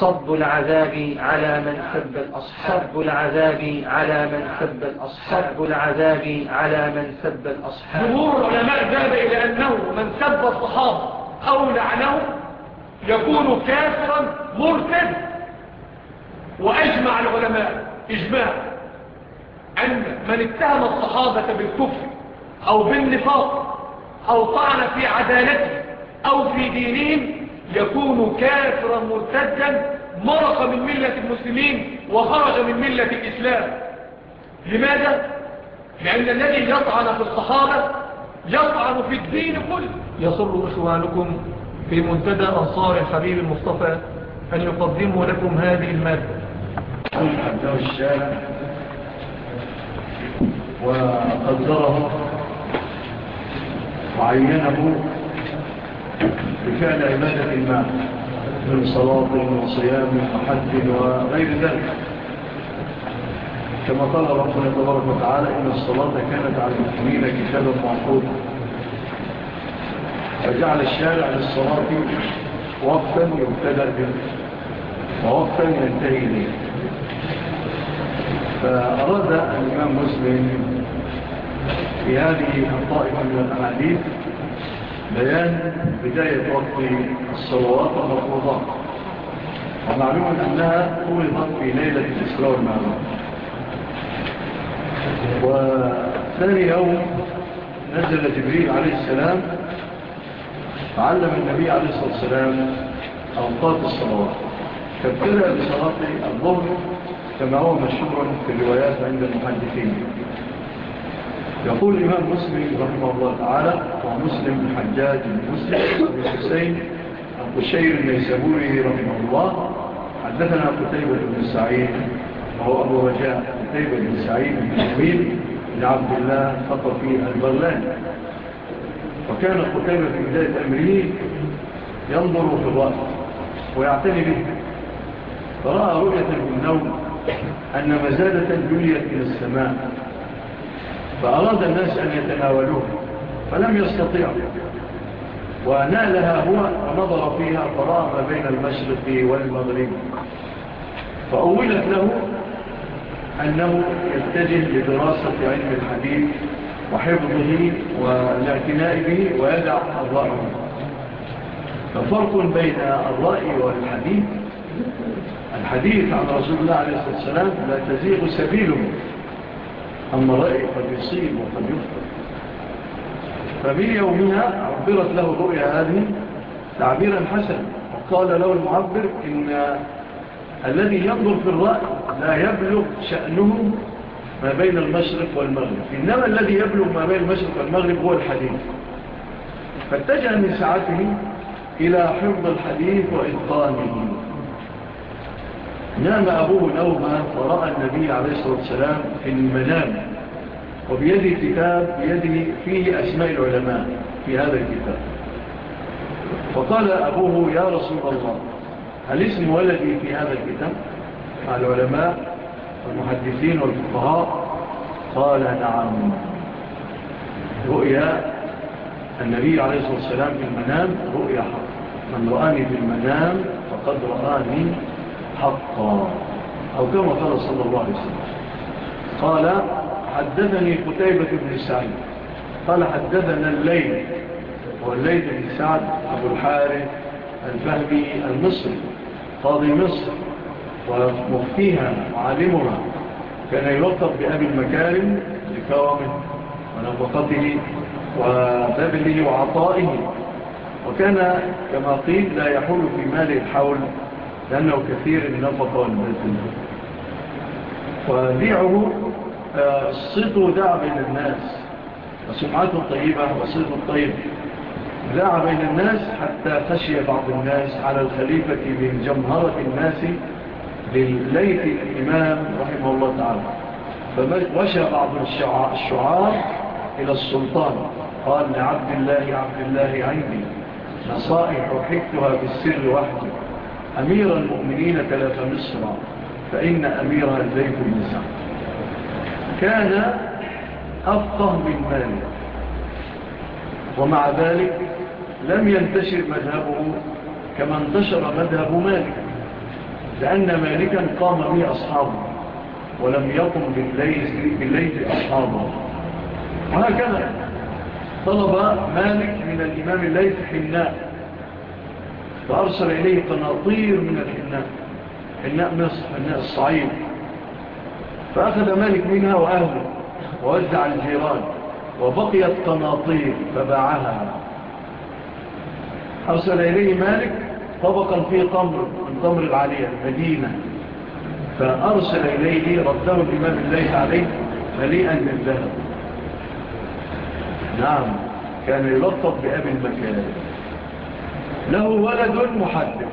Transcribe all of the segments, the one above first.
صب العذاب على من سب الأصحاب العذاب على من سب الأصحاب العذاب على من سب الأصحاب جمهور العلماء ذهب إلى أنه من سب الصحابة أو لعنه يكون كافرا مرتد وأجمع العلماء إجماع أن من اتهم الصحابة بالكفر أو بالنفاق أو طعن في عدالته أو في دينهم يكون كافرا مرتدا مرق من ملة المسلمين وخرج من ملة الإسلام. لماذا؟ لأن الذي يطعن في الصحابة يطعن في الدين كله. يصر إخوانكم في منتدى أنصار الحبيب المصطفى أن يقدموا لكم هذه المادة. أبدأ الشاب وقدره وعينه بفعل عبادة ما من صلاة وصيام وحج وغير ذلك. كما قال ربنا تبارك وتعالى إن الصلاة كانت على المؤمنين كتابا معقودا فجعل الشارع للصلاة وقتا يبتدى به ووقتا ينتهي به فأراد الإمام مسلم في هذه الطائفة من الأحاديث بيان بداية ربط الصلوات المفروضات ومعلوم أنها فرضت في ليلة الإسراء والمعلوم وثاني يوم نزل جبريل عليه السلام فعلم النبي عليه الصلاة والسلام أوقات الصلوات. فابتدأ بصلاة الظهر كما هو مشهور في الروايات عند المحدثين. يقول الإمام مسلم رحمه الله تعالى ومسلم الحجاج المسلم والحسين القشير النيسابوري رحمه الله. حدثنا قتيبة بن سعيد وهو أبو رجاء قتيبة بن سعيد بن جميل بن عبد الله خطفي البرلان وكان قتيبة في بداية أمره ينظر في الوقت ويعتني به. فرأى رؤية بالنوم أن مزادة جليت من السماء. فأراد الناس أن يتناولوه فلم يستطيع. ونالها هو ونظر فيها فراغ بين المشرق والمغرب. فأولت له أنه يتجه لدراسة علم الحديث وحفظه والاعتناء به ويدع الرأي ففرق بين الرأي والحديث. الحديث عن رسول الله عليه الصلاة والسلام لا تزيغ سبيله. أما رأي قد يصيب وقد يفتر فمن يومها عبرت له الرؤيا هذه تعبيرا حسنا. وقال له المعبر إن الذي ينظر في الرأي لا يبلغ شأنه ما بين المشرق والمغرب. إنما الذي يبلغ ما بين المشرق والمغرب هو الحديث. فاتجه من ساعته إلى حفظ الحديث وإتقانه نام أبوه نوما ورأى النبي عليه الصلاة والسلام في المنام وبيدي كتاب بيدي فيه أسماء العلماء في هذا الكتاب. فقال أبوه يا رسول الله هل اسم ولدي في هذا الكتاب؟ مع العلماء والمحدثين والفقهاء. قال نعم. رؤيا النبي عليه الصلاة والسلام في المنام رؤيا حق من رآني في المنام فقد رآني حقا. أو كما قال صلى الله عليه وسلم. قال حدثني قتيبة بن سعيد. قال حدثنا الليل. والليل بن سعد أبو الحارث الفهبي المصري. قاضي مصر. ومفتيها وعالمها كان يلطف بأبي المكارم لكرمه ونفقته وبذله وعطائه. وكان كما قيل لا يحول في ماله الحول لأنه كثير من الفطر والبزن وبيعه آه، صدر داع بين الناس وسمعته طيبة وصدر الطيب داع بين الناس حتى خشي بعض الناس على الخليفة من جمهرة الناس لليت الإمام رحمه الله تعالى. فوشى بعض الشعار إلى السلطان. قال لعبد الله عبد الله عيني نصائح حكتها بالسر وحده. أمير المؤمنين ثلاث مصر فإن أميرها زيد بن سعد. كان أفقه من مالك ومع ذلك لم ينتشر مذهبه كما انتشر مذهب مالك لأن مالكا قام به أصحابه ولم يقم بالليل, أصحابه. وهكذا طلب مالك من الإمام الليث حناء فأرسل إليه قناطير من الحناء حناء مصر حناء الصعيد فأخذ مالك منها وأهله ووزع الجيران وبقيت قناطير فباعها. أرسل إليه مالك طبقا في طمر من طمر العالية المدينة. فأرسل إليه رده الإمام الله عليه مليئا بالذهب. نعم كان يلطف بأبي المكان له ولد محدث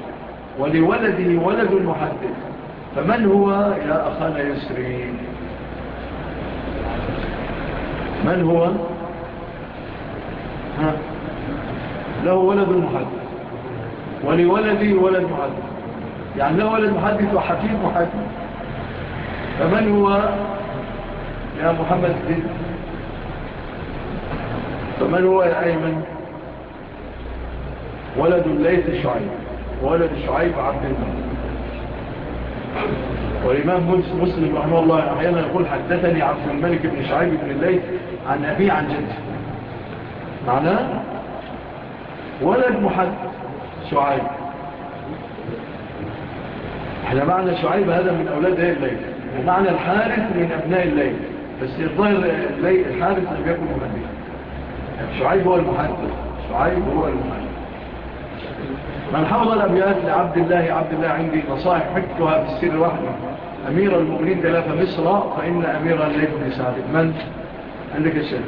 ولولده ولد محدث فمن هو يا أخانا يسرين من هو؟ ها؟ له ولد محدث ولولده ولد محدث يعني له ولد محدث وحكيم محدث. فمن هو؟ يا محمد فمن هو يا أيمن؟ ولد ليس شعيب. ولد شعيب عبد الله والإمام مسلم رحمه الله أحيانا يقول حدثني عبد الملك بن شعيب بن الليث عن أبي عن جده. معناه ولد محد شعيب. إحنا معنى شعيب هذا من أولاد إيه الليل ومعنى الحارث من أبناء الليل. بس الظاهر الحارث لم يكن مهدي شعيب هو المحدث. شعيب هو المحدث. من حضر بيان لعبد الله عبد الله عندي نصائح حكتها في السر وحده أمير المؤمنين دلافة مصر فإن أمير الليل بن سعد. من؟ عندك السر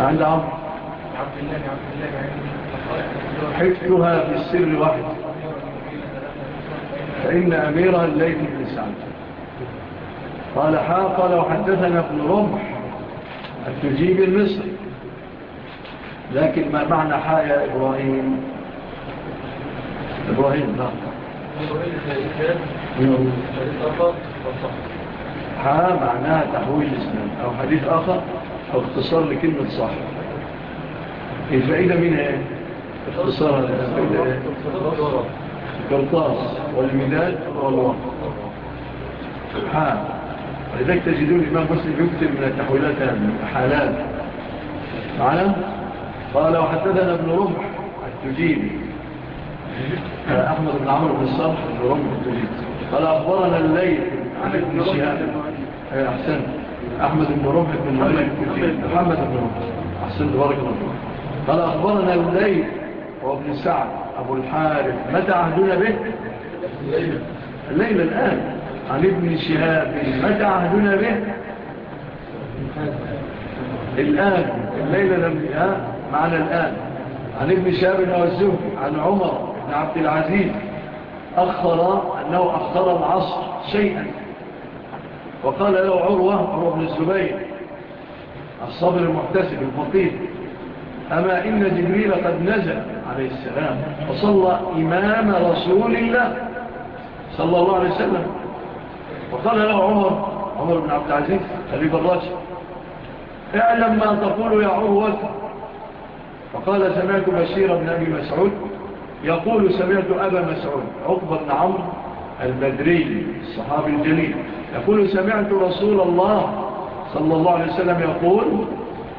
عند عمر عبد الله عبد الله عندي حكتها في السر وحده فإن أمير الليل بن سعد. قال حاق لو حدثنا ابن رمح التجيب المصري لكن ما معنى حاء يا إبراهيم؟ إبراهيم نعم. لا حاء معناها تحويل إسلام أو حديث آخر أو اختصار لكلمة صح الفائدة منها إيه اختصارها الفائدة إيه؟ كالطاس والمداد والوقت حا ولذلك تجدون الإمام مسلم يكتب من التحويلات حالات. معنا؟ قال وحدثنا ابن رمح التجيب أحمد بن عمر بن الصرح ابن رمح التجيب قال أخبرنا الليل عن ابن شهاب. أحسن. أحمد بن رمح بن مالك محمد بن رمح. أحسن. بارك الله قال أخبرنا الليل وابن سعد. أبو الحارف متى عهدنا به؟ الليل الآن. عن ابن شهاب. متى عهدنا به؟ الآن. الليلة لم يأ معنا الآن. عن ابن شاب الزهد عن عمر بن عبد العزيز أخر أنه أخر العصر شيئا. وقال له عروة عروة بن الزبير الصبر المحتسب الفقير أما إن جبريل قد نزل عليه السلام وصلى إمام رسول الله صلى الله عليه وسلم. وقال له عمر عمر بن عبد العزيز خليف الراشد اعلم ما تقول يا عروة. فقال سمعت بشير بن أبي مسعود يقول سمعت أبا مسعود عقبة بن عمرو البدري الصحابي الجليل يقول سمعت رسول الله صلى الله عليه وسلم يقول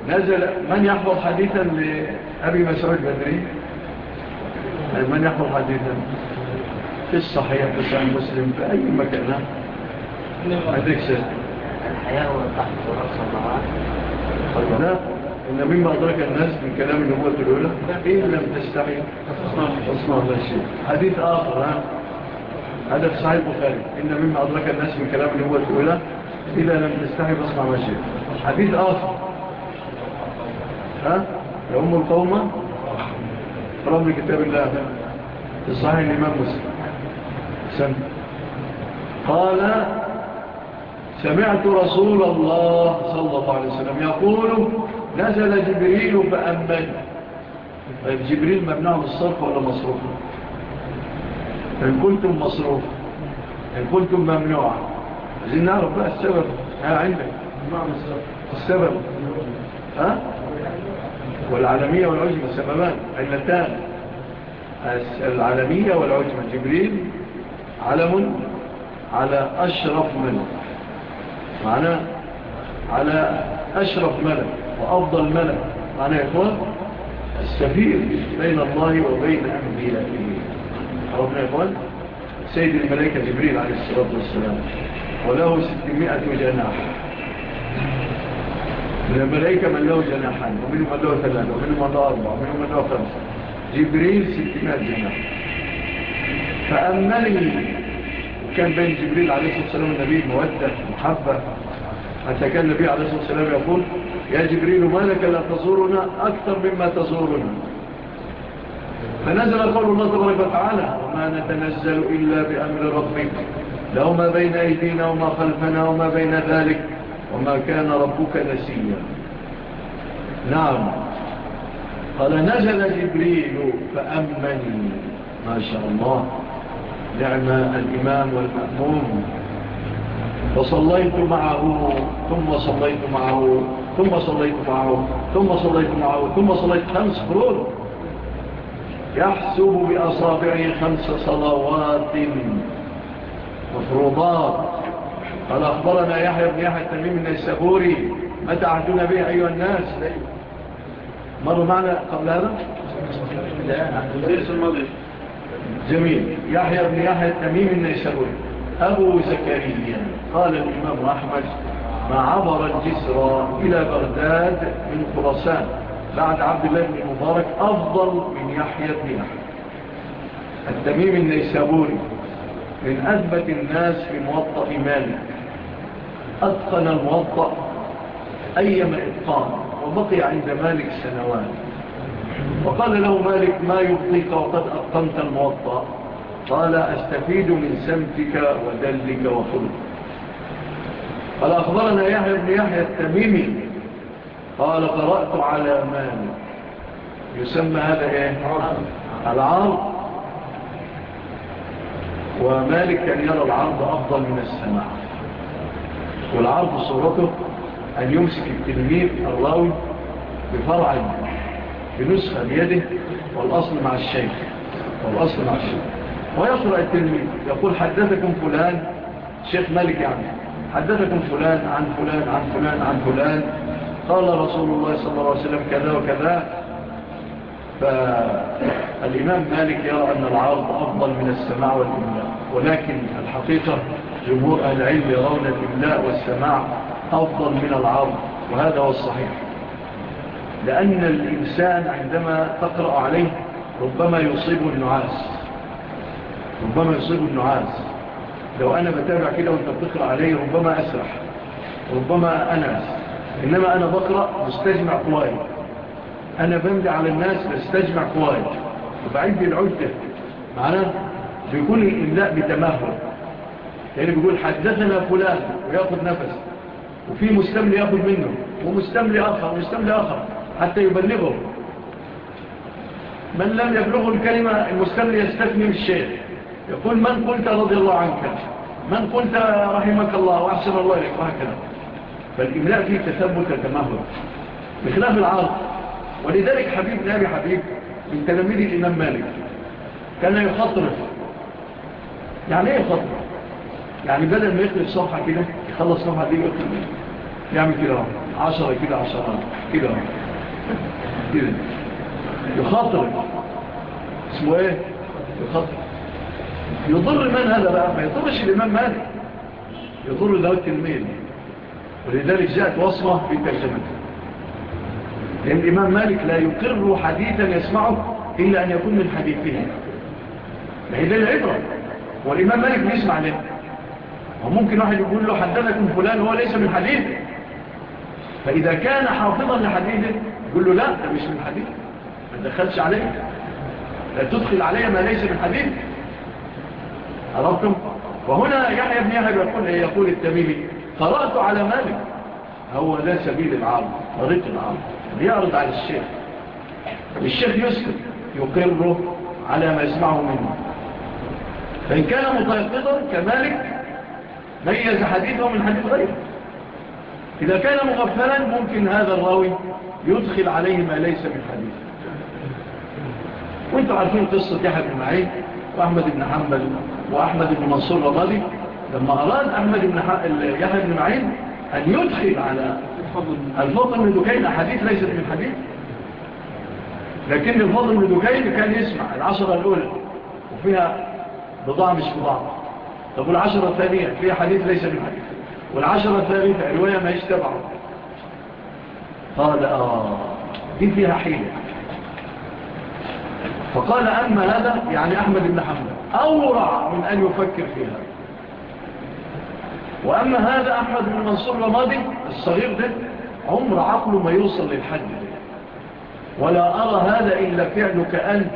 نزل من يحفظ حديثا لأبي مسعود بدري من يحفظ حديثا في الصحيح في الصحيح مسلم في أي مكان؟ نعم. هذيك سيد الحياة والتحفظ عليه وسلم إن مما أدرك الناس من كلام النبوة الأولى إن لم تستحي أصنع الله الشيء حديث آخر ها؟ هذا في صحيح البخاري. إن مما أدرك الناس من كلام النبوة الأولى إذا لم تستحي أصنع الله الشيء حديث آخر. ها؟ يوم القومة رب كتاب الله في صحيح الإمام مسلم. سنة قال سمعت رسول الله صلى الله عليه وسلم يقول نزل جبريل فأمن. طيب جبريل ممنوع من الصرف ولا مصروف؟ إن كنتم مصروف. إن كنتم ممنوع. عايزين نعرف بقى السبب. ها عندك السبب. ها؟ والعالمية والعجمة سببان علتان. العالمية والعجمة جبريل علم على أشرف من معناه على أشرف ملك. وأفضل ملك معنى يا إخوان؟ السفير بين الله وبين ملكه أعرفنا يا إخوان؟ سيد الملائكة جبريل عليه الصلاة والسلام. وله ستمائة جناح. من الملائكة من له جناحان ومنهم من له ثلاثة ومنهم من له أربعة ومنهم من له خمسة. جبريل ستمائة جناح. فأمني كان بين جبريل عليه الصلاة والسلام والنبي مودة محبة. أتكلم فيه عليه الصلاة والسلام يقول يا جبريل ما لك لا تزورنا أكثر مما تزورنا. فنزل قول الله تبارك وتعالى وما نتنزل إلا بأمر ربك. له ما بين أيدينا وما خلفنا وما بين ذلك وما كان ربك نسيا. نعم. قال نزل جبريل فأمني. ما شاء الله. نعم الإمام والمأموم. وصليت معه ثم صليت معه. ثم صليت معه ثم صليت معه ثم صليت خمس قرون. يحسب بأصابعه خمس صلوات مفروضات. قال أخبرنا يحيى بن يحيى التميم من السابوري متى عهدنا به أيها الناس؟ مروا معنا قبل هذا؟ جميل. يحيى بن يحيى التميم من السفوري أبو زكريا قال الإمام أحمد ما عبر الجسر إلى بغداد من خرسان بعد عبد الله بن مبارك أفضل من يحيى بن يحيى. التميم النيسابوري من أثبت الناس في موطأ مالك. أتقن الموطأ أيما إتقان وبقي عند مالك سنوات. وقال له مالك ما يبطيك وقد أتقنت الموطأ؟ قال أستفيد من سمتك ودلك وخلقك قال أخبرنا يحيى بن يحيى التميمي قال قرأت على مالك. يسمى هذا إيه؟ العرض. ومالك كان يرى العرض أفضل من السماع. والعرض صورته أن يمسك التلميذ الراوي بفرع بنسخة بيده والأصل مع الشيخ. والأصل مع الشيخ. ويقرأ التلميذ. يقول حدثكم فلان. شيخ مالك يعني. حدثكم فلان عن فلان عن فلان عن فلان. قال رسول الله صلى الله عليه وسلم كذا وكذا. فالإمام مالك يرى أن العرض أفضل من السماع والإملاء ولكن الحقيقة جمهور العلم يرون الإملاء والسماع أفضل من العرض وهذا هو الصحيح. لأن الإنسان عندما تقرأ عليه ربما يصيب النعاس. ربما يصيب النعاس. لو أنا بتابع كده وأنت بتقرأ علي ربما أسرح. ربما أنا. إنما أنا بقرأ واستجمع قواي أنا بمدع على الناس واستجمع قواي وبعيد العدة. معنا بيكون الإملاء بتماهر يعني بيقول حدثنا فلان ويأخذ نفس. وفي مستمل يأخذ منه. ومستمل آخر ومستمل آخر. حتى يبلغه. من لم يبلغه الكلمة المستمل يستثني بالشيخ. يقول من قلت رضي الله عنك؟ من قلت رحمك الله وأحسن الله لك وهكذا. فالإملاء فيه تثبت تمهر بخلاف العرض ولذلك حبيب نابي حبيب من تلاميذ الإمام مالك كان يخطرف يعني إيه يخطرف يعني بدل ما يخلص صفحة كده يخلص صفحة دي ويخلص يعمل كده عشرة كده عشرة كده كده. يخطرف اسمه إيه؟ يخطرف يضر من هذا بقى ما يضرش الإمام مالك. يضر ده التلميذ. ولذلك جاءت وصمة في الترجمة لأن الإمام مالك لا يقر حديثا يسمعه إلا أن يكون من حديثه. ما هي العبرة. والإمام مالك بيسمع له وممكن واحد يقول له حدثكم فلان هو ليس من حديثه فإذا كان حافظا لحديثه يقول له لا ده مش من حديثه ما تدخلش عليه. لا تدخل عليه ما ليس من حديث. عرفتم؟ وهنا يحيى بن يحيى يقول إيه؟ يقول التميمي قرأت على مالك. هو ده سبيل العرض طريق العرض. بيعرض على الشيخ. الشيخ يسلم يقره على ما يسمعه منه. فإن كان متيقظا كمالك ميز حديثه من حديث غيره. إذا كان مغفلا ممكن هذا الراوي يدخل عليه ما ليس من حديث وأنتم عارفين قصة يحيى بن معين؟ وأحمد بن حنبل وأحمد بن منصور رضالي لما أراد أحمد بن يحيى بن معين أن يدخل على الفضل بن دكين أحاديث ليست من حديث. لكن الفضل بن دكين كان يسمع العشرة الأولى وفيها بضاعة مش بضاعة. طب والعشرة الثانية فيها حديث ليس من حديث. والعشرة الثالثة رواية ما يشتبعه قال آه دي فيها حيلة. فقال أما هذا؟ يعني أحمد بن حنبل. أورع من أن يفكر فيها وأما هذا أحمد بن منصور رمادي الصغير ده عمر عقله ما يوصل للحد ولا أرى هذا إلا فعلك أنت.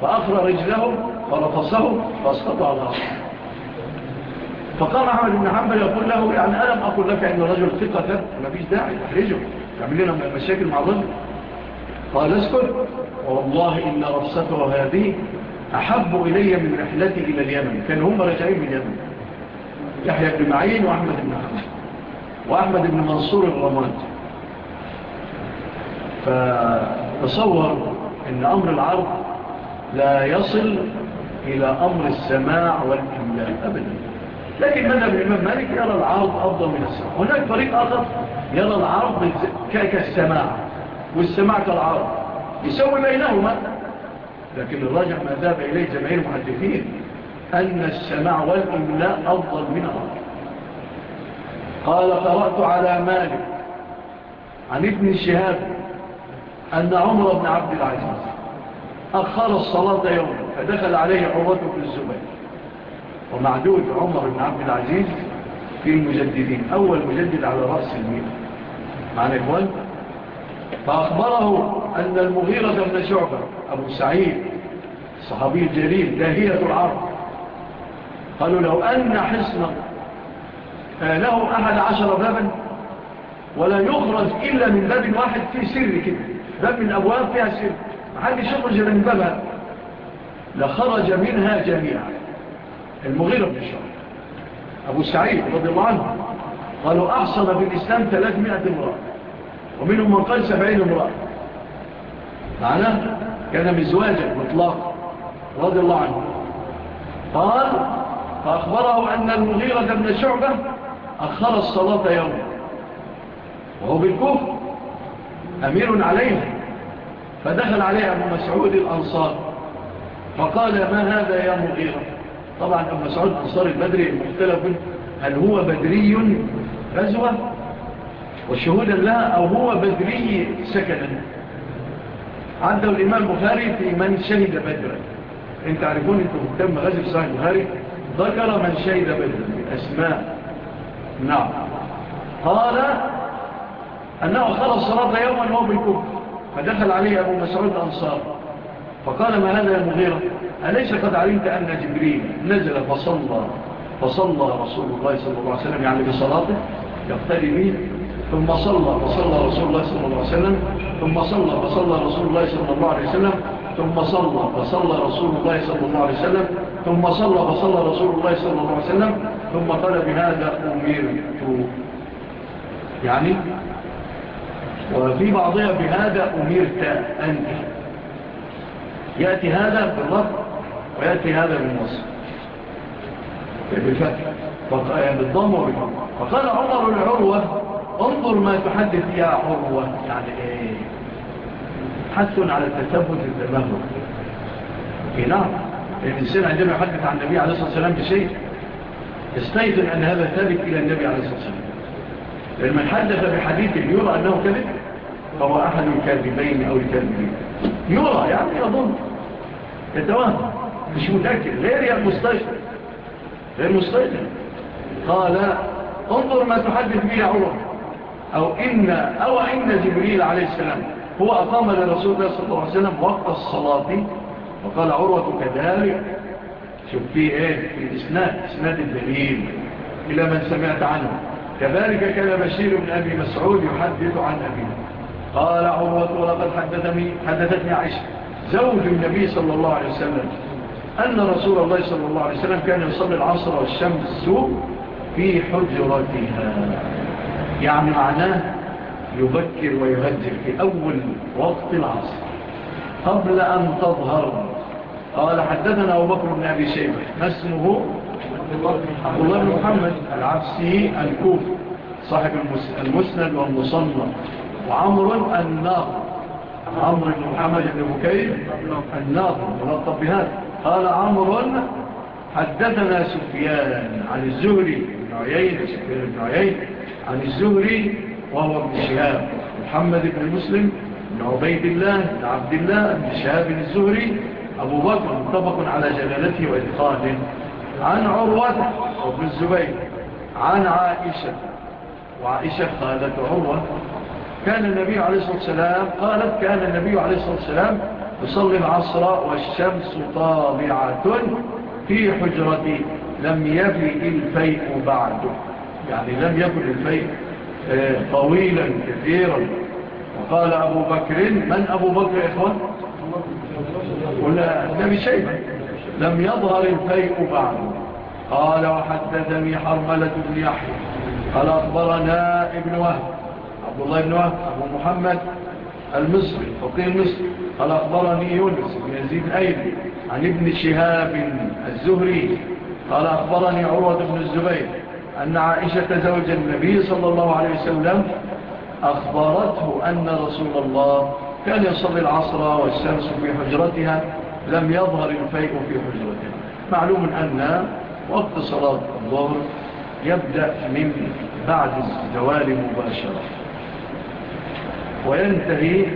فأخرى رجله فرفصه فاستطع الله فقام أحمد بن حنبل يقول له يعني ألم أقول لك أن رجل ثقة ما فيش داعي أحرجه. تعمل لنا مشاكل مع الرجل. قال اسكت والله إن رفسته هذه أحب إلي من رحلتي إلى اليمن. كان هم رجعين من اليمن. يحيى بن معين وأحمد بن حمد وأحمد بن منصور الرماد. فتصور أن أمر العرض لا يصل إلى أمر السماع والإملاء أبدا. لكن من الإمام مالك يرى العرض أفضل من السماع. هناك فريق آخر يرى العرض كالسماع. والسماع كالعرب يسوي بينهما لكن الراجع ما ذهب إليه جمعين المحدثين أن السماع والإملاء أفضل من العرب قال قرأت على مالك عن ابن شهاب أن عمر بن عبد العزيز أخر الصلاة يوم فدخل عليه عمر بن الزبير. ومعدود عمر بن عبد العزيز في المجددين أول مجدد على رأس المين معنى إخوان؟ فأخبره أن المغيرة بن شعبة أبو سعيد صحابي الجليل داهية العرب قالوا لو أن حصنا. آه، له أحد عشر بابا ولا يخرج إلا من باب واحد في سر كده باب من أبواب فيها سر. محدش يخرج من بابها. لخرج منها جميعا. المغيرة بن شعبة. أبو سعيد رضي الله عنه قالوا أحصل بالإسلام 300 امرأة. ومنهم من قال سبعين امرأة. معناه كان مزواجا مطلقا. رضي الله عنه. قال فأخبره أن المغيرة بن شعبة أخر الصلاة يوم. وهو بالكفر أمير عليها. فدخل عليها أبو مسعود الأنصار. فقال ما هذا يا مغيرة؟ طبعا أبو مسعود الأنصار البدري المختلف هل هو بدري؟ غزوة وشهودا لها أو هو بدري سكنا. عنده الإمام بخاري في من شهد بدرا. انت عارفون أنتم تم غازب صحيح بخاري ذكر من شهد بدرا أسماء. نعم. قال أنه خلص صلاة يوما وهو بالكفر فدخل عليه أبو مسعود الأنصار. فقال ما هذا يا مغيرة؟ أليس قد علمت أن جبريل نزل فصلى فصلى رسول الله صلى الله عليه وسلم يعني بصلاته؟ يقتل منه ثم صلى وصلى رسول الله صلى الله عليه وسلم ثم صلى صلى رسول الله صلى الله عليه وسلم ثم صلى صلى رسول الله صلى الله عليه وسلم ثم صلى صلى رسول الله صلى الله عليه وسلم ثم قال بهذا أمرت. يعني وفي بعضها بهذا أمرت أنت. يأتي هذا بالرفض ويأتي هذا بالنص. بالفتح. بالضم وبالضم فقال عمر العروة انظر ما تحدث يا عروة. يعني إيه؟ حث على التثبت التبهر. في نار الإنسان عندما يحدث عن النبي عليه الصلاة والسلام بشيء يستيقن أن هذا ثابت إلى النبي عليه الصلاة والسلام. لما حدث بحديث يرى أنه كذب فهو أحد الكاذبين أو الكاذبين. يرى يعني يظن يتوهم. مش متأكد غير المستيقن غير مستيقن قال انظر ما تحدث به عروة. أو إن, أو إن جبريل عليه السلام. هو أقام لرسول الله صلى الله عليه وسلم وقت الصلاة. وقال عروة كذلك. شوف فيه إيه؟ في إسناد إسناد الدليل إلى من سمعت عنه. كذلك كان بشير بن أبي مسعود يحدث عن أبيه. قال عروة ولقد حدثني, حدثتني عائشة زوج النبي صلى الله عليه وسلم أن رسول الله صلى الله عليه وسلم كان يصلي العصر والشمس في حجرتها. يعني معناه يبكر ويهجر في أول وقت العصر قبل أن تظهر. قال حدثنا أبو بكر بن أبي شيبة ما اسمه؟ عبد الله بن محمد العفسي الكوفي صاحب المسند والمصنف. وعمر الناظر عمر بن محمد بن بكير الناظر ملطب بهذا. قال عمر حدثنا سفيان عن الزهري بن عيين سفيان بن عيين عن الزهري وهو ابن شهاب. محمد بن مسلم بن عبيد الله بن عبد الله بن شهاب الزهري. أبو بكر مطبق على جلالته وإدخاله. عن عروة ابن الزبير. عن عائشة. وعائشة خالت عروة. كان النبي عليه الصلاة والسلام قالت كان النبي عليه الصلاة والسلام يصلي العصر والشمس طابعة في حجرتي لم يبي الفيء بعده. يعني لم يكن الفيء آه، طويلا كثيرا. وقال أبو بكر من أبو بكر إخوان؟ قلنا نبي شيء لم يظهر الفيء بعد. قال وحدثني حرملة بن يحيى. قال أخبرنا ابن وهب عبد الله بن وهب أبو محمد المصري فقيه المصري قال أخبرني يونس بن يزيد أيدي عن ابن شهاب الزهري. قال أخبرني عروة بن الزبير. أن عائشة زوج النبي صلى الله عليه وسلم أخبرته أن رسول الله كان يصلي العصر والسمس في حجرتها لم يظهر الفيء في حجرتها. معلوم أن وقت صلاة الظهر يبدأ من بعد الزوال مباشرة. وينتهي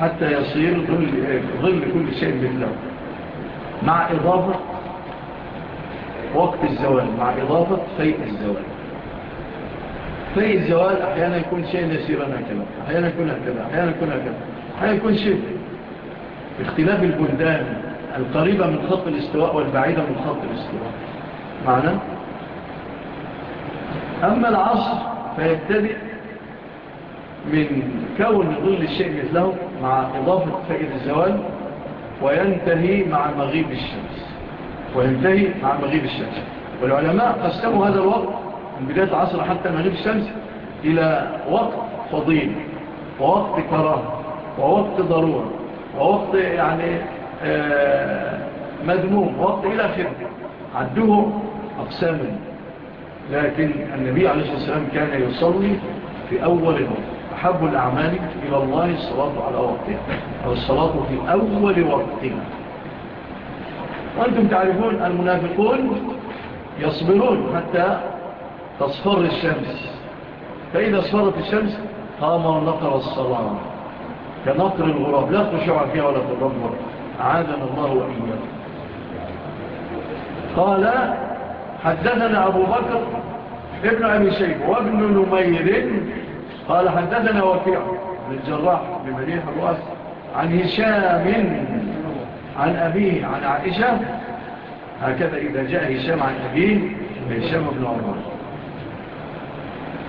حتى يصير ظل كل شيء مثله مع إضافة وقت الزوال مع إضافة فيء الزوال فيء الزوال أحيانا يكون شيء يسيرا هكذا أحيانا يكون هكذا أحيانا يكون هكذا أحيانا يكون شيء. اختلاف البلدان القريبة من خط الاستواء والبعيدة من خط الاستواء. معنى؟ أما العصر فيبتدئ من كون ظل الشيء مثله مع إضافة فجر الزوال وينتهي مع مغيب الشمس. وينتهي مع مغيب الشمس. والعلماء قسموا هذا الوقت من بداية العصر حتى مغيب الشمس إلى وقت فضيل ووقت كراهة ووقت ضرورة ووقت يعني آه، مذموم ووقت إلى خير عدوه أقساما لكن النبي عليه الصلاة والسلام كان يصلي في أول الوقت. أحب الأعمال إلى الله الصلاة على وقتها أو الصلاة في أول وقتها. وأنتم تعرفون المنافقون يصبرون حتى تصفر الشمس. فإذا اصفرت الشمس قام ونقر الصلاة كنقر الغراب. لا خشوع فيها ولا تدبر عادنا الله وإياه قال حدثنا أبو بكر ابن أبي شيخ وابن نمير. قال حدثنا وفيع بن الجراح بمليح مليح الوأس عن هشام عن أبيه عن عائشة. هكذا إذا جاء هشام عن أبيه هشام بن عمر.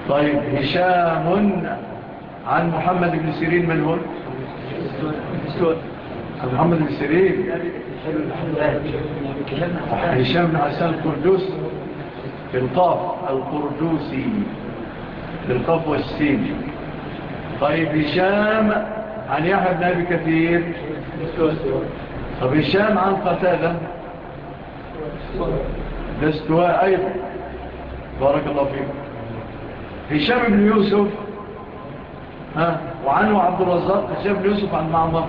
طيب هشام عن محمد بن سيرين من هو؟ محمد بن سيرين. هشام بن عسان القردوس. بالقاف القردوسي. بالقاف والسين. طيب هشام عن يحيى بن أبي كثير. طب هشام عن قتالة الاستواء أيضا. بارك الله فيكم هشام بن يوسف ها وعنه عبد الرزاق هشام بن يوسف عن معمر.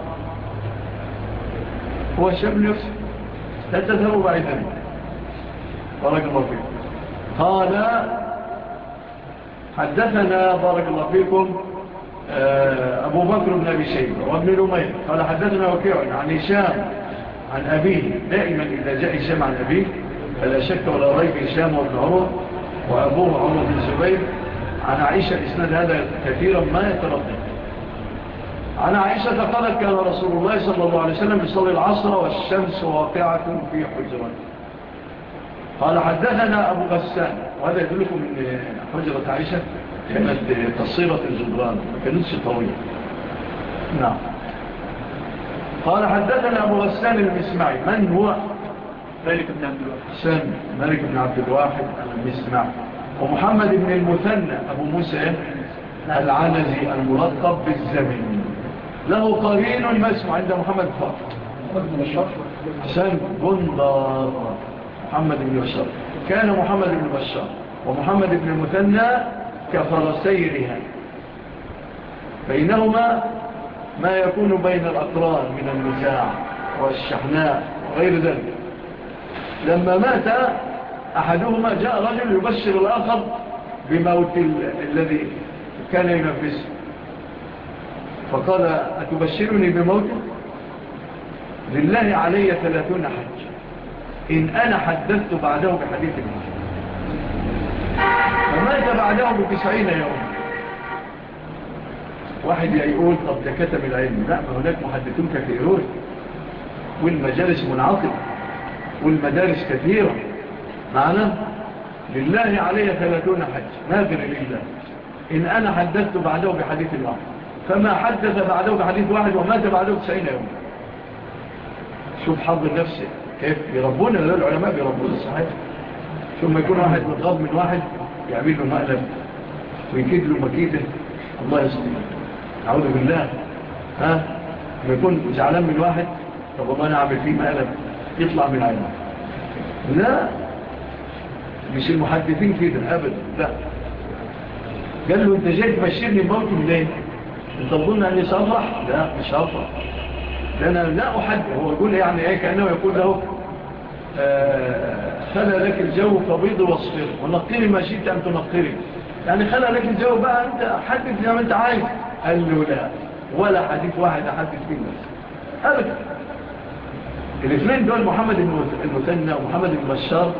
هو هشام بن يوسف. لا تذهبوا بعيدا بارك الله فيكم قال حدثنا بارك الله فيكم آه، أبو بكر بن أبي شيبة وابن الأمير قال حدثنا وكيع عن هشام عن أبيه. دائما إذا جاء هشام عن أبيه فلا شك ولا ريب هشام وابن عمر وأبوه عمر بن زبيب عن عائشة إسناد هذا كثيرا ما يتردد عن عائشة قالت كان رسول الله صلى الله عليه وسلم يصلي العصر والشمس واقعة في حجرته قال حدثنا أبو غسان. وهذا يدلكم من حجرة عائشة كانت تصيرة الزبران كانتش طويلة نعم. قال حدثنا أبو غسان المسمعي من هو؟ مالك بن عبد الواحد. سامي مالك بن عبد الواحد المسمعي. ومحمد بن المثنى أبو موسى العنزي الملقب بالزمن. له قرين المسمع عند محمد فاطر حسان جندر محمد بن بشار. كان محمد بن بشار. ومحمد بن المثنى كفرسيرها بينهما ما يكون بين الأقران من النزاع والشحناء وغير ذلك. لما مات أحدهما جاء رجل يبشر الآخر بموت الذي كان ينفسه فقال أتبشرني بموته لله علي ثلاثون حج. إن أنا حدثت بعده بحديث الله فمات بعدهم بتسعين يوم. واحد يقول طب ده كتب العلم. لا هناك محدثون كثيرون. والمجالس منعطب والمدارس كثيرة. معنا لله علي ثلاثون حج. نادر لله. إن أنا حدثت بعده بحديث واحد. فما حدث بعده بحديث واحد ومات بعده بسعين يوم. شوف حظ نفسك كيف؟ يربونا العلماء يربونا الصحيح ثم يكون واحد متغاض من واحد يعمل له مقلب ويكيد له مكيدة. الله يسلم أعوذ بالله. ها؟ لما يكون زعلان من واحد طب والله أنا أعمل فيه مقلب يطلع من عينه. لا. مش المحدثين كده أبدا. لا. قال له أنت جاي تبشرني بموت منين إيه؟ أنت تظن أني صرح لا مش صفح أنا لا احد هو يقول إيه يعني إيه؟ كأنه يقول له آه، خلى لك الجو فبيض وصفر ونقري ما شئت أن تنقري يعني خلى لك الجو بقى أنت حدث لما ما أنت عايز. قال له لا ولا حديث واحد أحدث فيه نفسي أبدا. الاثنين دول محمد المثنى ومحمد المشار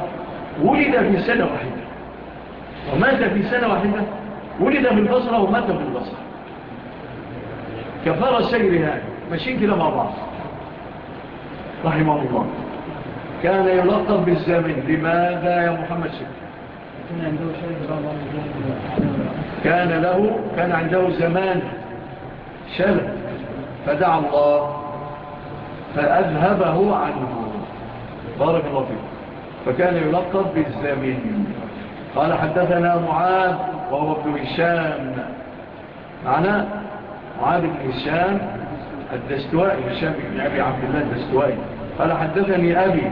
ولد في سنة واحدة. ومات في سنة واحدة. ولد في البصرة ومات في البصرة. كفار السجر هذا ماشيين كده مع بعض. رحمه الله. كان يلقب بالزمن. لماذا يا محمد شكرا كان له كان عنده زمان شلل فدعا الله فأذهبه عنه. بارك الله فيه فكان يلقب بالزمن. قال حدثنا معاذ وهو ابن هشام. معنا؟ معاذ بن هشام الدستوائي هشام بن أبي عبد الله الدستوائي. قال حدثني أبي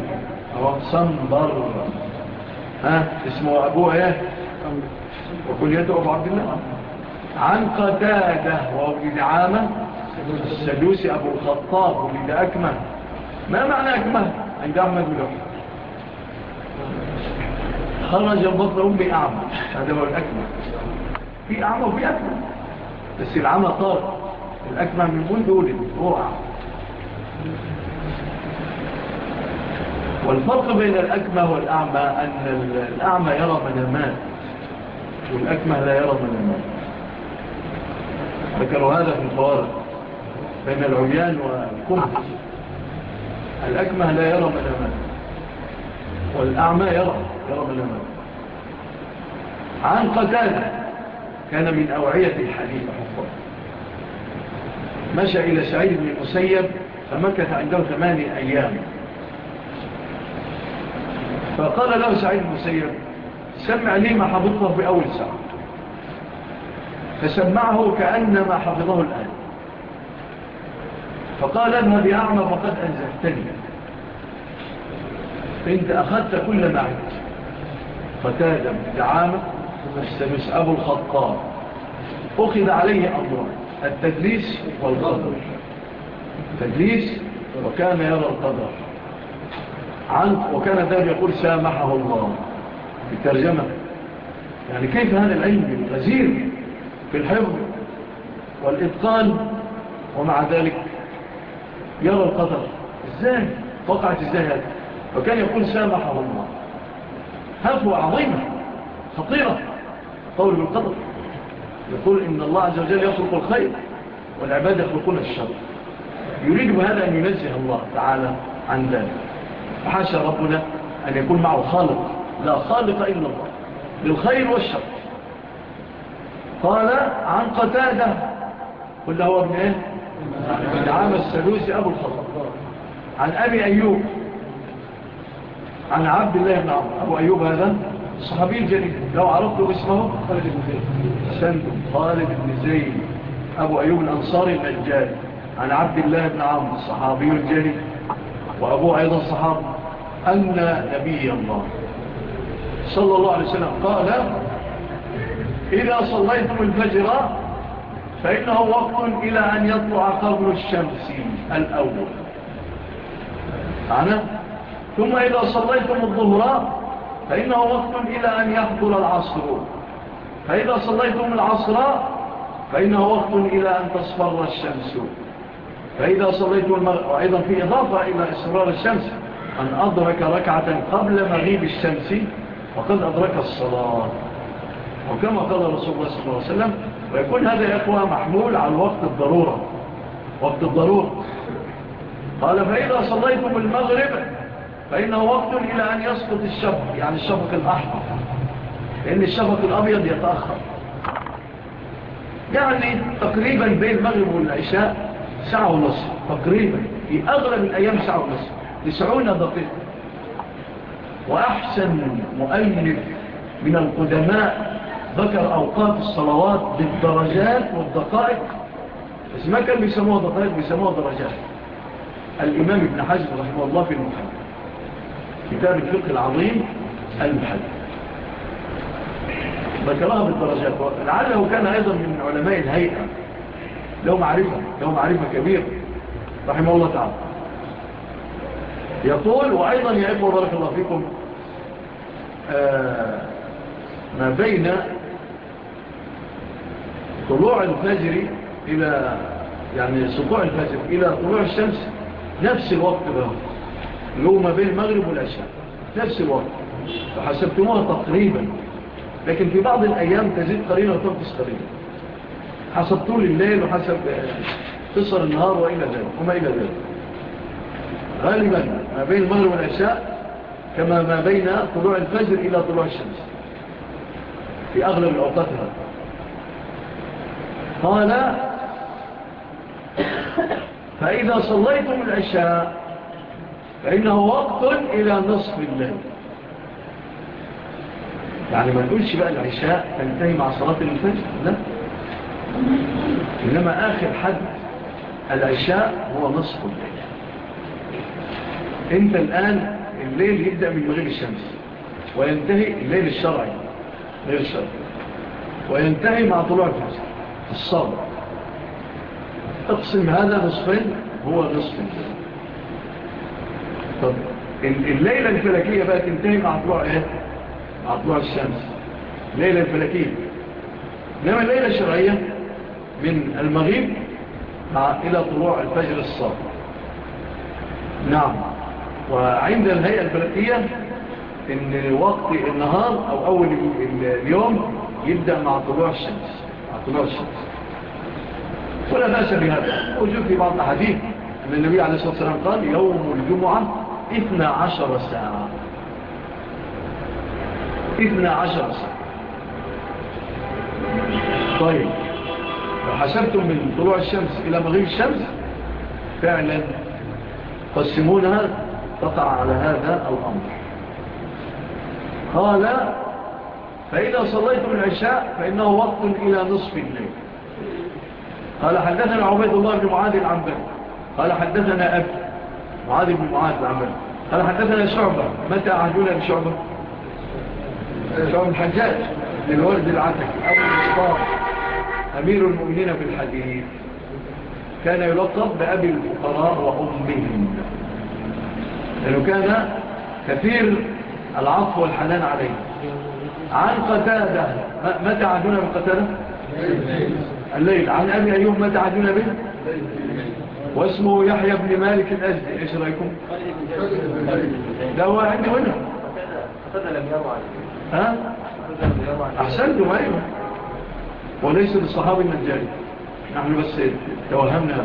هو صنبر. ها اسمه أبوه إيه؟ وكليته أبو عبد الله. عن قتادة وهو عامة السدوسي أبو الخطاب ولد أكمه. ما معنى أكمه؟ عند أحمد بلوح خرج بطن أمي أعمى هذا هو الأكمه. في أعمى وفي أكمه بس العمى طار. الأكمه من منذ ولد هو أعمى. والفرق بين الأكمة والأعمى أن الأعمى يرى منامات والأكمة لا يرى منامات ذكروا هذا في الخوارج بين العميان والكمس الأكمة لا يرى منامات والأعمى يرى يرى منامات عن قتال كان من أوعية الحديث حفظ مشى إلى سعيد بن المسيب فمكث عنده ثمانية أيام. فقال له سعيد المسيب سمع لي ما حفظه بأول ساعة. فسمعه كأنما حفظه الآن. فقال ابن يا أعمى فقد أنزلتني. فإنت أخذت كل ما عدت فتادم دعامة فاستمس أبو الخطاب. أخذ عليه أمر التدليس والقدر. التدليس وكان يرى القدر. عن وكان ذلك يقول سامحه الله بالترجمة يعني كيف هذا العلم الغزير في الحفظ والإتقان ومع ذلك يرى القدر؟ إزاي؟ وقعت إزاي هذا وكان يقول سامحه الله. هفوة عظيمة خطيرة. قول بالقدر يقول إن الله عز وجل يخلق الخير والعباد يخلقون الشر. يريد بهذا أن ينزه الله تعالى عن ذلك. حاشا ربنا أن يكون معه خالق. لا خالق إلا الله. للخير والشر. قال عن قتادة قل هو ابن إيه؟ من عام السلوسي أبو الخطاب. عن أبي أيوب. عن عبد الله بن عمر أبو أيوب هذا صحابي الجليل لو عرفت اسمه خالد ابن زيد. سند خالد ابن زيد. أبو أيوب الأنصاري المجال عن عبد الله بن عمر الصحابي الجليل وأبو أيضا صحابي أن نبي الله صلى الله عليه وسلم قال إذا صليتم الفجر فإنه وقت إلى أن يطلع قبر الشمس الأول. معنا ثم إذا صليتم الظهر فإنه وقت إلى أن يحضر العصر. فإذا صليتم العصر فإنه وقت إلى أن تصفر الشمس. فإذا صليت المغرب وأيضا في إضافة إلى إصرار الشمس أن أدرك ركعة قبل مغيب الشمس وقد أدرك الصلاة. وكما قال رسول الله صلى الله عليه وسلم ويكون هذا يا أخوة محمول على وقت الضرورة. وقت الضرورة. قال فإذا صليتم المغرب فإنه وقت إلى أن يسقط الشبك يعني الشبك الأحمر. لأن الشبك الأبيض يتأخر. يعني تقريبا بين المغرب والعشاء ساعة ونصف تقريبا في أغلب الأيام ساعة ونصف تسعون دقيقة. وأحسن مؤلف من القدماء ذكر أوقات الصلوات بالدرجات والدقائق. بس ما كان بيسموها دقائق بيسموها درجات. الإمام ابن حزم رحمه الله في المحمد كتاب الفقه العظيم المحمد ذكرها بالدرجات. لعله كان أيضا من علماء الهيئة. له معرفة له معرفة كبيرة. رحمه الله تعالى. يقول وأيضا يا إبو بارك الله فيكم آه، ما بين طلوع الفجر إلى يعني سطوع الفجر إلى طلوع الشمس نفس الوقت بهم. اللي هو ما بين المغرب والعشاء نفس الوقت. فحسبتموها تقريبا. لكن في بعض الأيام تزيد قرينة وتنقص قرينة. حسب طول الليل وحسب آه، قصر النهار وإلى ذلك وما إلى ذلك. غالبا ما بين المغرب والعشاء كما ما بين طلوع الفجر إلى طلوع الشمس. في أغلب الأوقات هذا قال فإذا صليتم العشاء فإنه وقت إلى نصف الليل. يعني ما نقولش بقى العشاء تنتهي مع صلاة الفجر لا. إنما آخر حد العشاء هو نصف الليل. أنت الآن الليل يبدأ من مغيب الشمس وينتهي الليل الشرعي غير الشرعي. وينتهي مع طلوع الفجر الصبر. اقسم هذا نصفين هو نصف الليل. طب الليلة الفلكية بقى تنتهي مع طلوع إيه؟ مع طلوع الشمس. الليلة الفلكية. لما الليلة الشرعية من المغيب إلى طلوع الفجر الصادق نعم. وعند الهيئة البلدية إن وقت النهار أو أول اليوم يبدأ مع طلوع الشمس مع طلوع الشمس. ولا بأس بهذا. وجود في بعض الحديث أن النبي عليه الصلاة والسلام قال يوم الجمعة 12 ساعة. 12 ساعة. طيب. حسبتم من طلوع الشمس إلى مغيب الشمس. فعلا قسمونها تقع على هذا الأمر. قال فإذا صليتم العشاء فإنه وقت إلى نصف الليل. قال حدثنا عبيد الله بن معاذ العنبري. قال حدثنا أبي معاذ بن معاذ العنبري. قال حدثنا شعبة. متى أعجونا بشعبة؟ شعب الحجاج للورد العتك أبو المصطفى أمير المؤمنين في الحديث كان يلقب بأبي الفقراء وأمهم لأنه كان كثير العطف والحنان عليه عن قتادة متى عدونا من قتادة؟ الليل عن أبي أيهم متى عدونا به؟ واسمه يحيى بن مالك الأزدي إيش رأيكم؟ ده هو عندي وينه؟ قتادة لم يرعى ها؟ أحسنتم أيوه وليس للصحابي النجاري نحن بس توهمنا.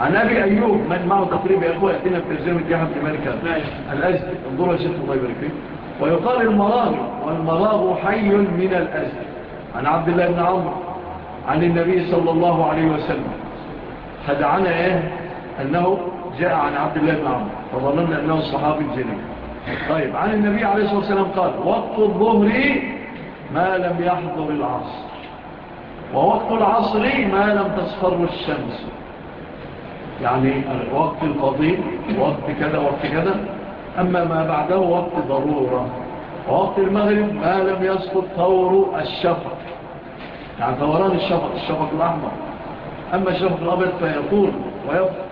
عن أبي أيوب من معه تقريب يا أخوة يأتينا بترجمة جحب لملكة الأزد. انظروا يا شيخ الله يبارك فيه ويقال المراغ والمراغ حي من الأزد. عن عبد الله بن عمر عن النبي صلى الله عليه وسلم. خدعنا إيه؟ أنه جاء عن عبد الله بن عمر فظننا أنه الصحابي الجليل طيب عن النبي عليه الصلاة والسلام قال وقت الظهر ما لم يحضر العصر. ووقت العصر ما لم تصفر الشمس. يعني وقت القضيب وقت كذا وقت كذا. أما ما بعده وقت ضرورة. ووقت المغرب ما لم يسقط ثور الشفق. يعني ثوران الشفق الشفق الأحمر. أما الشفق الأبيض فيطول ويطول.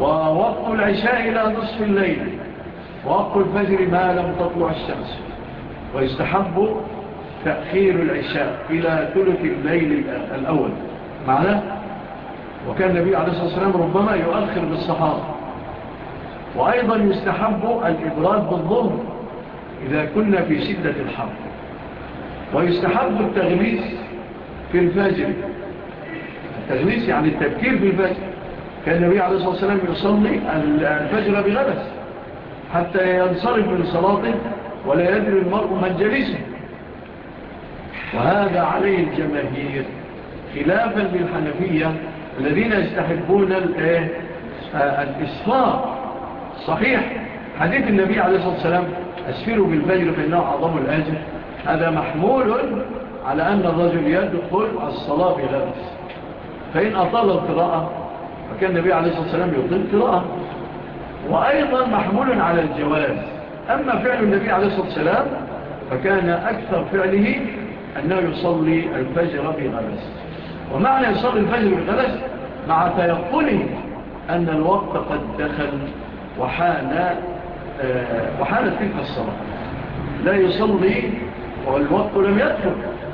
ووقت العشاء إلى نصف الليل. ووقت الفجر ما لم تطلع الشمس. ويستحب تأخير العشاء إلى ثلث الليل الأول. معناه؟ وكان النبي عليه الصلاة والسلام ربما يؤخر بالصحابة. وأيضا يستحب الإبراد بالظهر إذا كنا في شدة الحر. ويستحب التغليس في الفاجر التغليس يعني التبكير في الفاجر كان النبي عليه الصلاة والسلام يصلي الفجر بغلس حتى ينصرف من صلاته ولا يدري المرء من جليسه. وهذا عليه الجماهير خلافا للحنفية الذين يستحبون إيه؟ آه، الإصفار صحيح. حديث النبي عليه الصلاة والسلام أسفروا بالفجر فإنه أعظم الأجر. هذا محمول على أن الرجل يدخل الصلاة بغبس فإن أطال القراءة فكان النبي عليه الصلاة والسلام يطل قراءة وأيضا محمول على الجواز. أما فعل النبي عليه الصلاة والسلام فكان أكثر فعله أنه يصلي الفجر في غلس ومعنى يصلي الفجر في غلس مع تيقنه أن الوقت قد دخل وحان آه، وحانت تلك الصلاة. لا يصلي والوقت لم يدخل.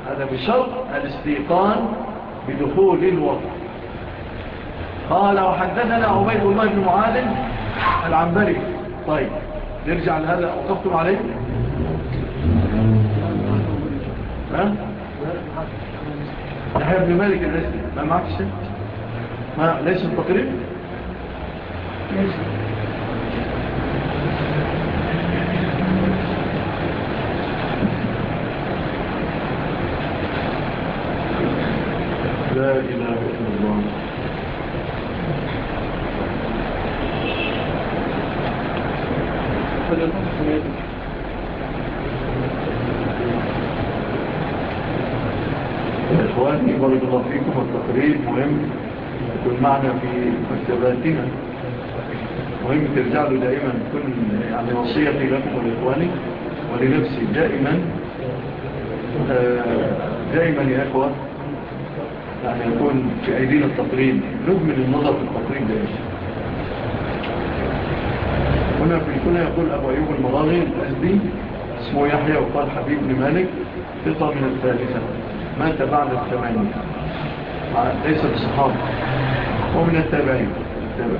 هذا بشرط الاستيقان بدخول الوقت. قال وحدثنا عبيد الله بن معاذ العنبري. طيب نرجع لهذا. وقفتم عليه؟ ها ابن مالك الرسمي ما معكش ما ليش التقريب ليش فيكم التقرير مهم يكون معنا في مكتباتنا مهم ترجع له دائما كل يعني وصيتي لكم ولإخواني ولنفسي دائما دائما يا أخوة يعني يكون في أيدينا التقريب نجمل النظر في التقريب دائما هنا في الكلة يقول أبو أيوب المراغي الأزدي اسمه يحيى وقال حبيب بن مالك فطر من الثالثة مات بعد الثمانية. ليس بالصحابة ومن التابعين التابع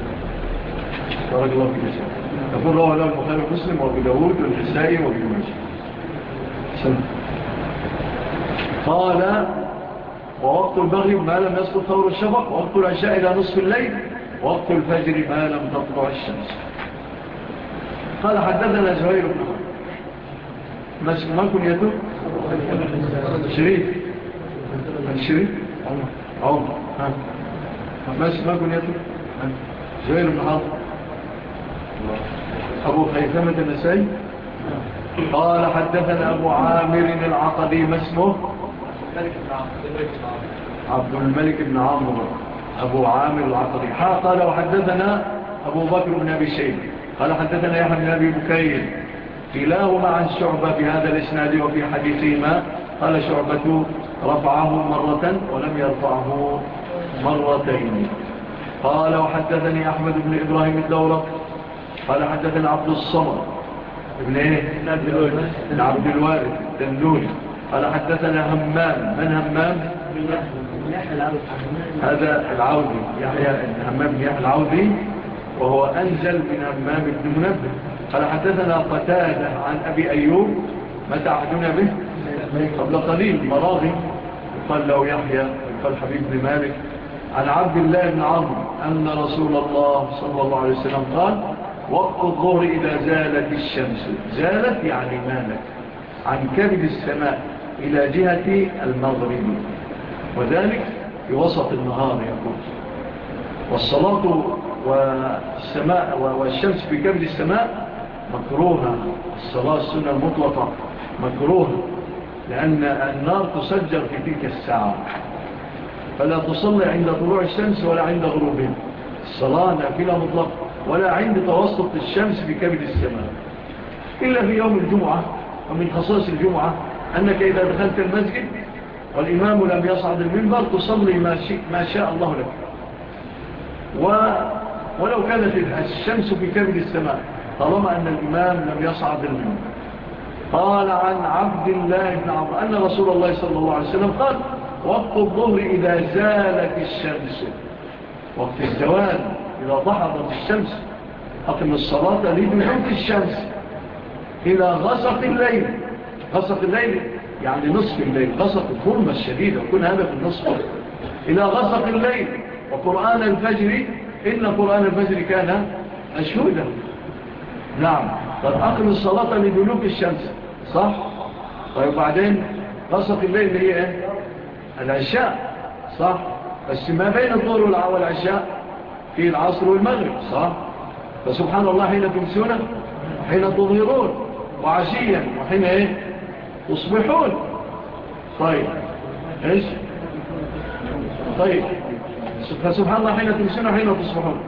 بارك الله في الإسلام يقول الله له المخالب المسلم وابو داود والنسائي وابن ماجه قال ووقت البغي ما لم يسقط ثور الشفق ووقت العشاء إلى نصف الليل ووقت الفجر ما لم تطلع الشمس. قال حددنا زهير بن حرب. ما كنيته شريف. الشريف عمر طب ماشي رجل بن عمر أبو خيثمة النسائي قال حدثنا أبو عامر العقدي ما اسمه عبد الملك بن عمر أبو عامر العقدي قال وحدثنا أبو بكر بن أبي شيب قال حدثنا يحيى بن أبي بكير كلاهما عن شعبة في هذا الإسناد وفي حديثهما قال شعبة رفعه مرة ولم يرفعه مرتين قال وحدثني أحمد بن إبراهيم الدورق قال حدثني عبد الصمر ابن إيه؟ عبد الوارد الدندوني قال حدثنا همام من همام؟ هذا العودي يحيى همام يحيى العودي وهو أنزل من همام بن منبه قال حدثنا قتادة عن أبي أيوب متى عدنا به؟ قبل قليل مراغي قال له يحيى قال حبيب بن مالك عن عبد الله بن عمر أن رسول الله صلى الله عليه وسلم قال وقت الظهر إذا زالت الشمس. زالت يعني مالك عن كبد السماء إلى جهة المغرب. وذلك في وسط النهار يقول. والصلاة والسماء والشمس في كبد السماء مكروهة. الصلاة السنة المطلقة مكروهة. لأن النار تسجر في تلك الساعة. فلا تصلي عند طلوع الشمس ولا عند غروبها. الصلاة نافلة مطلقة ولا عند توسط الشمس في كبد السماء. إلا في يوم الجمعة ومن خصائص الجمعة أنك إذا دخلت المسجد والإمام لم يصعد المنبر تصلي ما, ما شاء الله لك. و ولو كانت الشمس في كبد السماء طالما أن الإمام لم يصعد المنبر. قال عن عبد الله بن عمر أن رسول الله صلى الله عليه وسلم قال وقت الظهر إذا زالت الشمس. وقت الزوال إذا ضحضت الشمس. أقم الصلاة لدنوك الشمس. إلى غسق الليل. غسق الليل يعني نصف الليل. غسق الظلمة الشديدة. يكون هذا في النصف. إلى غسق الليل. وقرآن الفجر. إن قرآن الفجر كان أشهودا نعم. قد أقم الصلاة لدلوك الشمس. صح؟ طيب وبعدين قصة الليل اللي هي إيه؟ العشاء صح؟ بس ما بين الظهر والعشاء في العصر والمغرب صح؟ فسبحان الله حين تمسون حين تظهرون وعشيا وحين إيه؟ تصبحون. طيب إيش؟ طيب فسبحان الله حين تمسون حين تصبحون.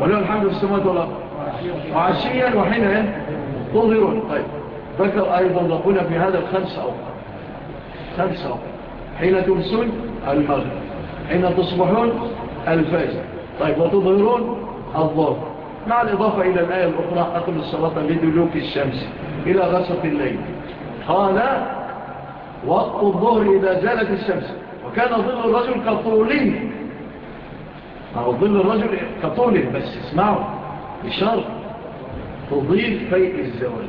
ولو الحمد في السماوات والأرض. وعشيا وحين إيه؟ تظهرون. طيب. ذكر أيضا نقول في هذا الخمس أوقات. خمس أوقات. حين تمسون المغرب. حين تصبحون الفجر. طيب وتظهرون الظهر. مع الإضافة إلى الآية الأخرى أقل الصلاة لدلوك الشمس إلى غسط الليل. قال وقت الظهر إذا زالت الشمس. وكان ظل الرجل كطوله. أو ظل الرجل كطولي بس اسمعوا. بشرط تضيف فيء الزوال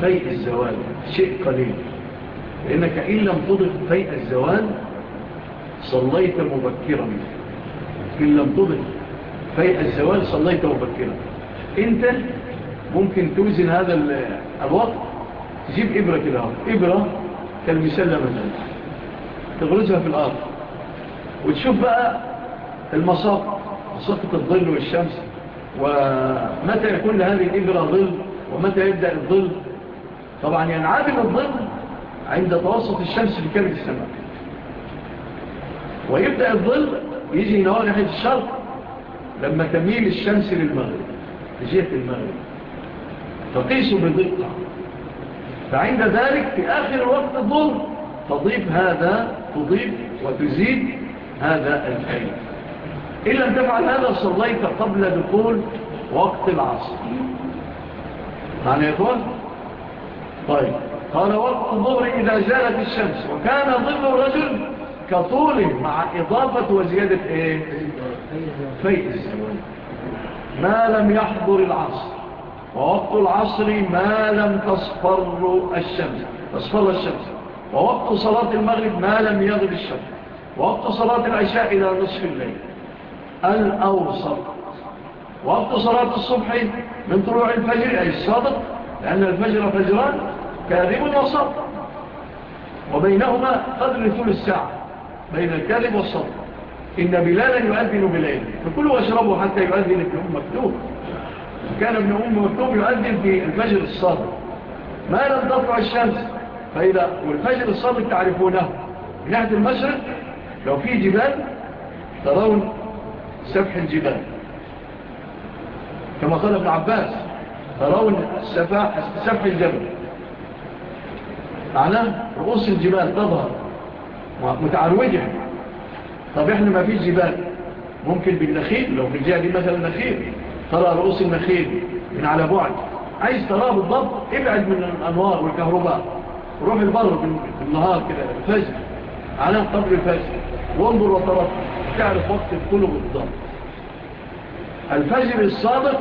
فيء الزوال شيء قليل. لأنك إن لم تضف فيء الزوال صليت مبكرا. إن لم تضف فيء الزوال صليت مبكرا. أنت ممكن توزن هذا الوقت تجيب إبرة كده. إبرة كالمسلة مثلا تغرزها في الأرض. وتشوف بقى المصاق مصاقة الظل والشمس. ومتى يكون لهذه الإبرة ظل؟ ومتى يبدأ الظل؟ طبعا يعني ينعدم الظل عند توسط الشمس في السماء. ويبدأ الظل يجي هنا ناحية الشرق لما تميل الشمس للمغرب لجهة المغرب. تقيسه بدقة فعند ذلك في آخر وقت الظل تضيف هذا تضيف وتزيد هذا الخير إن لم تفعل هذا صليت قبل دخول وقت العصر. معنى يا إخوان؟ طيب. قال وقت الظهر إذا زالت الشمس وكان ظل الرجل كطوله مع إضافة وزيادة إيه؟ فيز ما لم يحضر العصر. ووقت العصر ما لم تصفر الشمس. تصفر الشمس. ووقت صلاة المغرب ما لم يغل الشمس. ووقت صلاة العشاء إلى نصف الليل. الأوسط. وقت صلاة الصبح من طلوع الفجر أي الصادق لأن الفجر فجران. كاذب وصدق وبينهما قدر طول الساعة بين الكاذب والصدق إن بلالا يؤذن بليل فكلوا واشربوا حتى يؤذن ابن أم مكتوب كان ابن أم مكتوب يؤذن في الفجر الصادق. ما لم تطلع الشمس فإذا والفجر الصادق تعرفونه. من ناحية المشرق لو في جبال ترون سفح الجبال. كما قال ابن عباس ترون سفح الجبل. على رؤوس الجبال تظهر. متعروجة. طب إحنا ما فيش جبال. ممكن بالنخيل لو في الجهة دي مثلا نخيل. ترى رؤوس النخيل من على بعد. عايز تراه بالضبط ابعد من الأنوار والكهرباء. روح البر بالنهار كده الفجر. على قبر الفجر. وانظر وطرف تعرف وقت الطلب بالضبط. الفجر الصادق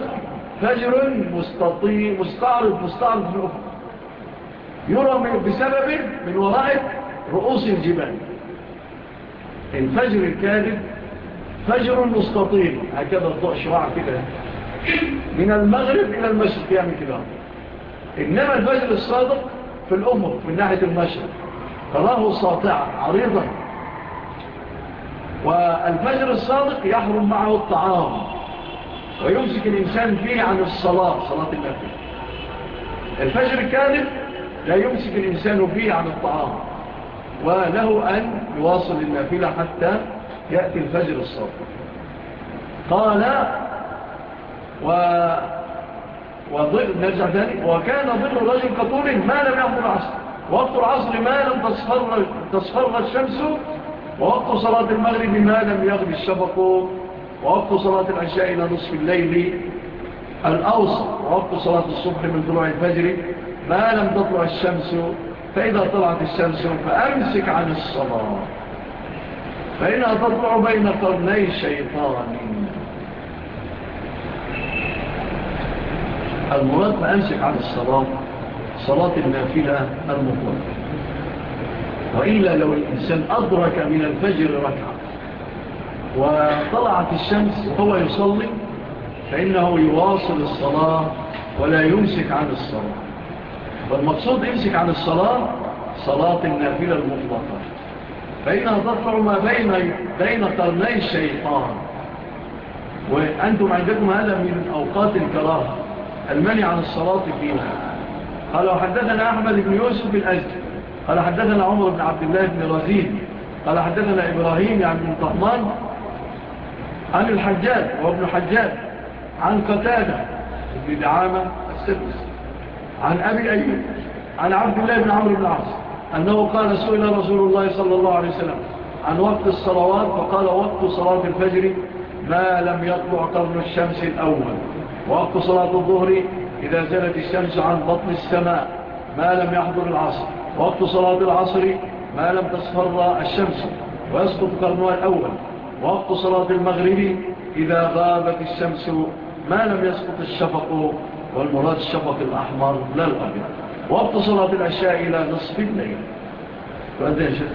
فجر مستطيع مستعرض مستعرض. في الأفق يرى من بسبب من وراء رؤوس الجبال. الفجر الكاذب فجر مستطيل. هكذا الضوء شراع كده. من المغرب إلى المشرق يعني كده. إنما الفجر الصادق في الأمر من ناحية المشرق. تراه ساطع عريضا والفجر الصادق يحرم معه الطعام. ويمسك الإنسان فيه عن الصلاة صلاة النبي الفجر الكاذب لا يمسك الإنسان فيه عن الطعام وله أن يواصل النافلة حتى يأتي الفجر الصبر قال و وضر نرجع ذلك وكان ضر الرجل كطوله ما لم يحضر العصر. وقت العصر ما لم تصفر, تصفر الشمس ووقت صلاة المغرب ما لم يغب الشفق ووقت صلاة العشاء إلى نصف الليل الأوسط ووقت صلاة الصبح من طلوع الفجر. ما لم تطلع الشمس فإذا طلعت الشمس فأمسك عن الصلاة. فإنها تطلع بين قرني الشيطان المراد ما أمسك عن الصلاة صلاة النافلة المطلقة. وإلا لو الإنسان أدرك من الفجر ركعة وطلعت الشمس وهو يصلي فإنه يواصل الصلاة ولا يمسك عن الصلاة. فالمقصود يمسك عن الصلاة صلاة النافلة المطلقة. فإنها تطلع ما بين, بين قرني الشيطان. وأنتم عندكم هذا من أوقات الكراهة المني عن الصلاة فيها. قال وحدثنا أحمد بن يوسف الأزل قال حدثنا عمر بن عبد الله بن رزيل قال حدثنا إبراهيم يعني بن طهمان عن الحجاج وابن حجاج عن قتادة بن دعامة السبس عن أبي أيوب عن عبد الله بن عمرو بن عاص أنه قال سئل رسول الله صلى الله عليه وسلم عن وقت الصلوات فقال وقت صلاة الفجر ما لم يطلع قرن الشمس الأول. وقت صلاة الظهر إذا زلت الشمس عن بطن السماء ما لم يحضر العصر. وقت صلاة العصر ما لم تصفر الشمس ويسقط قرنها الأول. وقت صلاة المغرب إذا غابت الشمس ما لم يسقط الشفق والمراد الشفق الأحمر لا الأبيض. وابتصل بالعشاء إلى نصف الليل. فأنت يا شيخ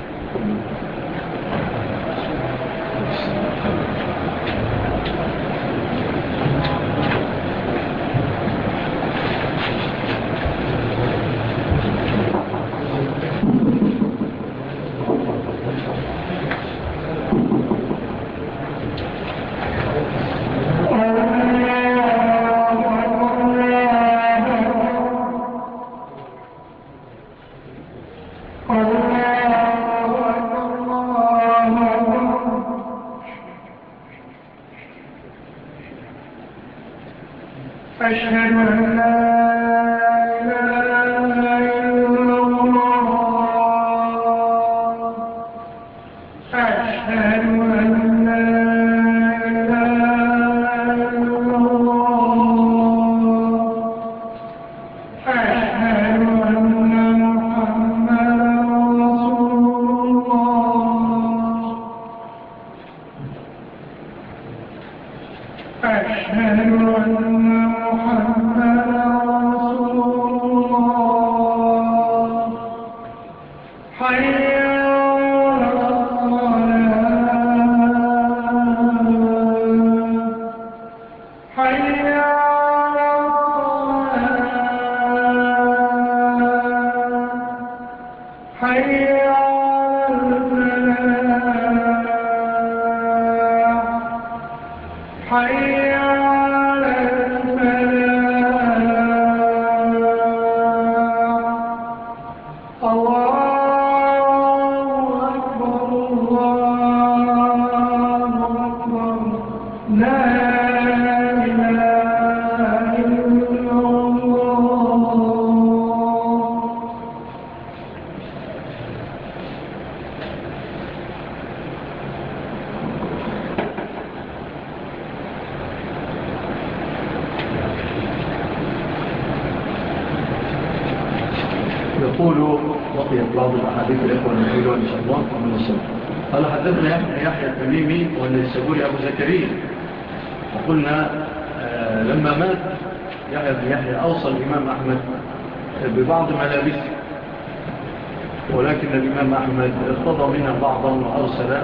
ارتضى منها بعضا وأرسل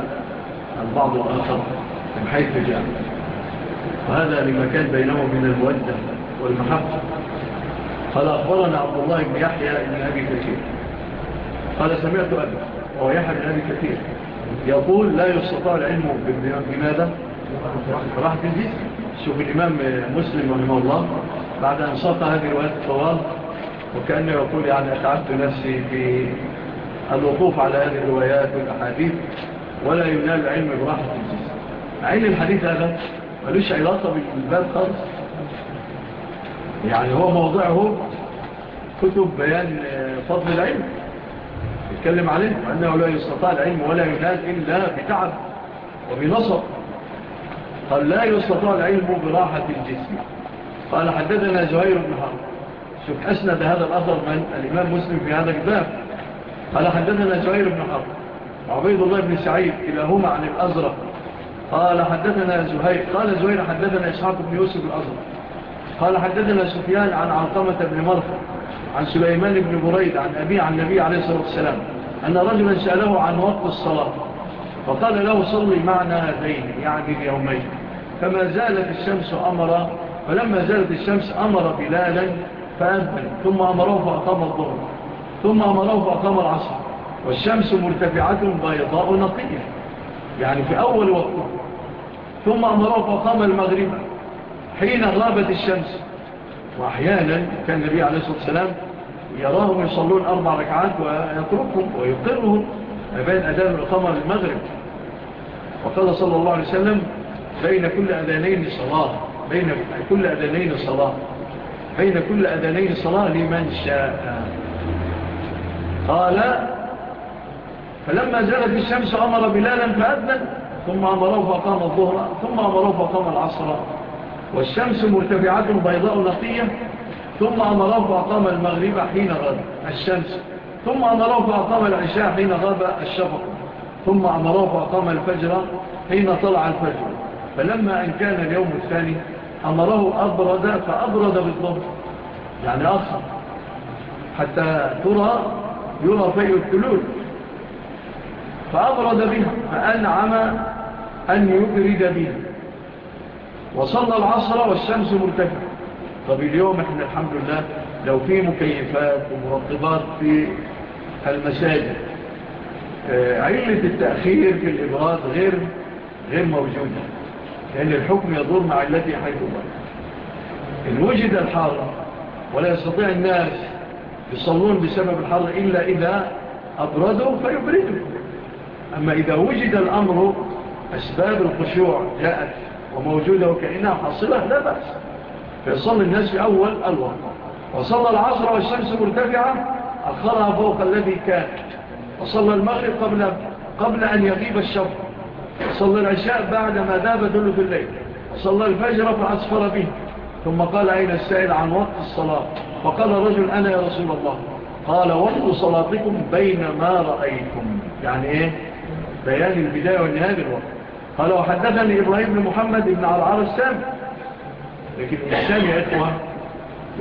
البعض الآخر من حيث جاء. وهذا لما كان بينهم من المودة والمحبة. قال أخبرنا عبد الله بن يحيى بن أبي كثير. قال سمعت أبي وهو يحيى بن أبي كثير. يقول لا يستطاع العلم بماذا؟ راح بالجزء شوف الإمام مسلم رحمه الله بعد أن ساق هذه الوقت طوال وكأنه يقول يعني أتعبت نفسي في الوقوف على هذه الروايات والأحاديث ولا ينال العلم براحة الجسم. علم الحديث هذا ملوش علاقة بالباب خالص. يعني هو موضعه كتب بيان فضل العلم يتكلم عليه وأنه لا يستطاع العلم ولا ينال إلا بتعب وبنصر. قال لا يستطاع العلم براحة الجسم. قال حددنا زهير بن حرب. شوف أسند هذا الأثر من الإمام مسلم في هذا الباب. قال حدثنا زهير بن حرب عبيد الله بن سعيد كلاهما عن الأزرق قال حدثنا زهير قال زهير حدثنا إسحاق بن يوسف الأزرق قال حدثنا سفيان عن عقامة بن مرفع عن سليمان بن بريد عن أبي عن النبي عليه الصلاة والسلام أن رجلا سأله عن وقت الصلاة فقال له صلي معنا هذين يعني اليومين فما زالت الشمس أمر فلما زالت الشمس أمر بلالا فأنفل ثم أمره فأقام الظهر. ثم أمره فأقام العصر. والشمس مرتفعات بيضاء نقية. يعني في أول وقت. ثم أمره فأقام المغرب. حين غابت الشمس. وأحيانا كان النبي عليه الصلاة والسلام يراهم يصلون أربع ركعات ويتركهم ويقرهم بين أدان الإقامة للمغرب. وقال صلى الله عليه وسلم بين كل أذانين صلاة. بين كل أذانين صلاة. بين كل أذانين صلاة لمن شاء. قال فلما زالت الشمس أمر بلالا فأذن ثم أمره فقام الظهر ثم أمره فقام العصر. والشمس مرتفعة بيضاء نقية ثم أمره فأقام المغرب حين غاب الشمس. ثم أمره فأقام العشاء حين غاب الشفق. ثم أمره فأقام الفجر حين طلع الفجر. فلما أن كان اليوم الثاني أمره أبرد فأبرد بالضبط يعني أخر حتى ترى يوم في الثلوج فأبرد بها فأنعم أن يبرد بها. وصل العصر والشمس مرتفع طب اليوم إحنا الحمد لله لو في مكيفات ومرطبات في المساجد آه، علة التأخير في الإبراد غير غير موجودة لأن الحكم يدور مع التي حيث الله إن وجد الحارة ولا يستطيع الناس يصلون بسبب الحر إلا إذا أبردوا فيبردوا. أما إذا وجد الأمر أسباب الخشوع جاءت وموجودة وكأنها حصلة لا بأس. فيصل الناس في أول الوقت. وصلى العصر والشمس مرتفعة أخرها فوق الذي كان. وصلى المغرب قبل, قبل أن يغيب الشر وصل العشاء بعدما ذاب ثلث الليل. وصل الفجر فأصفر به. ثم قال أين السائل عن وقت الصلاة؟ فقال الرجل أنا يا رسول الله. قال وقت صلاتكم بين ما رأيتم. يعني إيه؟ بيان البداية والنهاية بالوقت قال وحدثني إبراهيم بن محمد بن عرعر السام لكن السام يا إخوة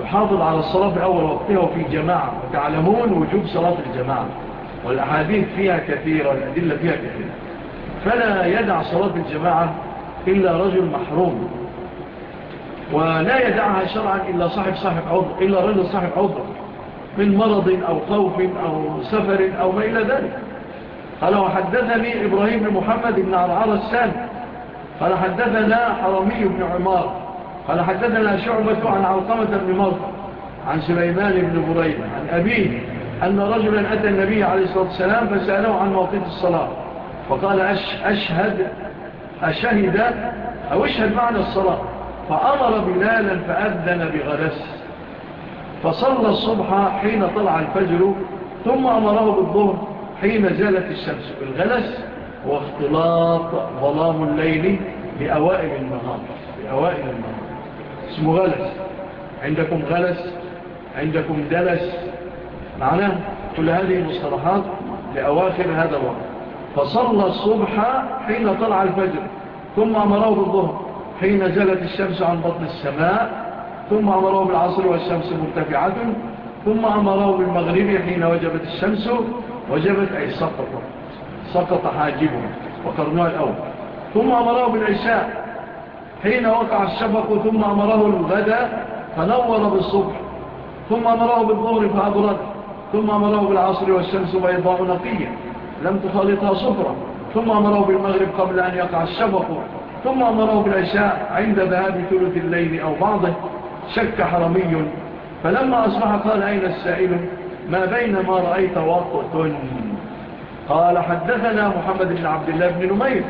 يحافظ على الصلاة في أول وقتها وفي جماعة. وتعلمون وجوب صلاة الجماعة. والأحاديث فيها كثيرة والأدلة فيها كثيرة. فلا يدع صلاة الجماعة إلا رجل محروم. ولا يدعها شرعا إلا صاحب صاحب عذر إلا رجل صاحب عذر من مرض أو خوف أو سفر أو ما إلى ذلك. قال وحدثني إبراهيم بن محمد بن عرعر السان قال حدثنا حرمي بن عمار. قال حدثنا شعبة عن علقمة بن مرض عن سليمان بن بريد عن أبيه أن رجلا أتى النبي عليه الصلاة والسلام فسأله عن موقف الصلاة. فقال أش أشهد أشهد أو أشهد معنى الصلاة. فأمر بلالا فأذن بغلس فصلى الصبح حين طلع الفجر ثم أمره بالظهر حين زالت الشمس بالغلس واختلاط ظلام الليل بأوائل النهار بأوائل النهار اسمه غلس. عندكم غلس؟ عندكم دلس؟ معناه كل هذه المصطلحات لأواخر هذا الوقت. فصلى الصبح حين طلع الفجر ثم أمره بالظهر. حين زلت الشمس عن بطن السماء ثم أمره بالعصر والشمس مرتفعة ثم أمره بالمغرب حين وجبت الشمس وجبت أي سقط سقط حاجبه وقرنها الأول. ثم أمره بالعشاء حين وقع الشفق ثم أمره الغدى فنور بالصبح. ثم أمره بالظهر فأبرد. ثم أمره بالعصر والشمس بيضاء نقية لم تخلطها صفرة ثم أمره بالمغرب قبل أن يقع الشفق. ثم أمره بالعشاء عند ذهاب ثلث الليل أو بعضه شك حرمي. فلما أصبح قال أين السائل؟ ما بين ما رأيت وقت. قال حدثنا محمد بن عبد الله بن نمير.